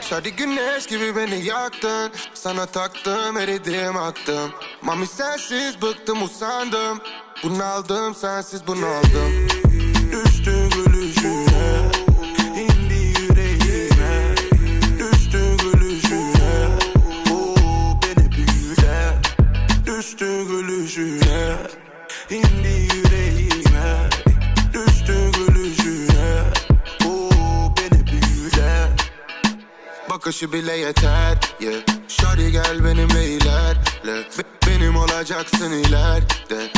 Şadi güneş gibi beni yaktın Sana taktım eridim aktım. Mami sensiz bıktım usandım. Bunaldım sensiz bunaldım Düştü gülüşüne indi yüreğime. Düştü gülüşüne Oo, beni büyüle. Düştü gülüşüne indi Bakışı bile yeter yeah. Şari gel benimle ilerle Be- Benim olacaksın ileride.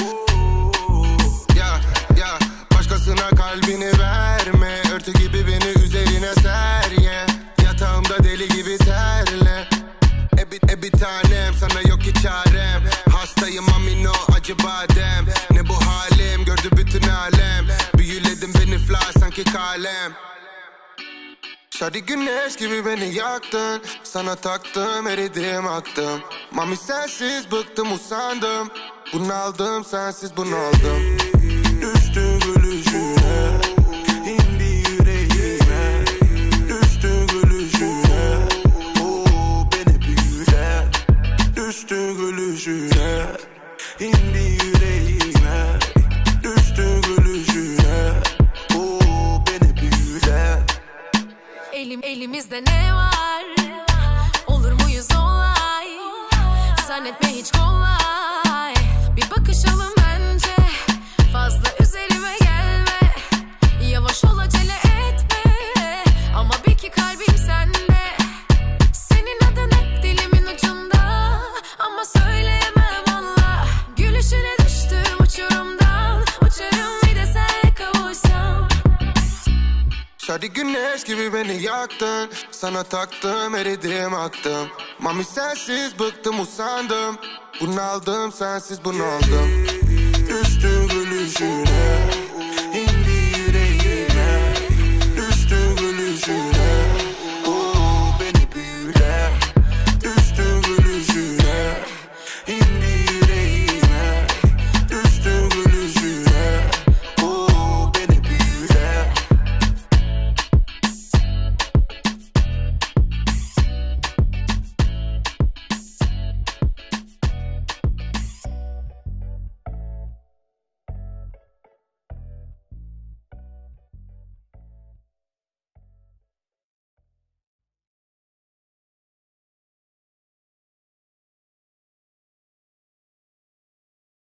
Ya ya Başkasına kalbini verme. Örtü gibi beni üzerine ser yeah. Yatağımda deli gibi terle. E bir, e bir tanem sana yok ki çarem. Hastayım amino acı badem. Ne bu halim? Gördü bütün alem. Büyüledim beni fly sanki kalem Şadi güneş gibi beni yaktın. Sana taktım eridim aktım. Mami sensiz bıktım usandım. Bunaldım sensiz bunaldım Düştü gülüşüne indi yüreğime. Düştü gülüşüne Oo, beni büyüle. Düştü gülüşüne indi Elim elimizde ne var? Olur muyuz olay? Zannetme hiç kolay. Bir bakışalım bence. Fazla üzerime gelme. Yavaş ol acele etme. Ama bil ki kalbim sende. Şadi güneş gibi beni yaktın Sana taktım eridim aktım Mami sensiz bıktım usandım. Bunaldım sensiz Düştü gülüşüne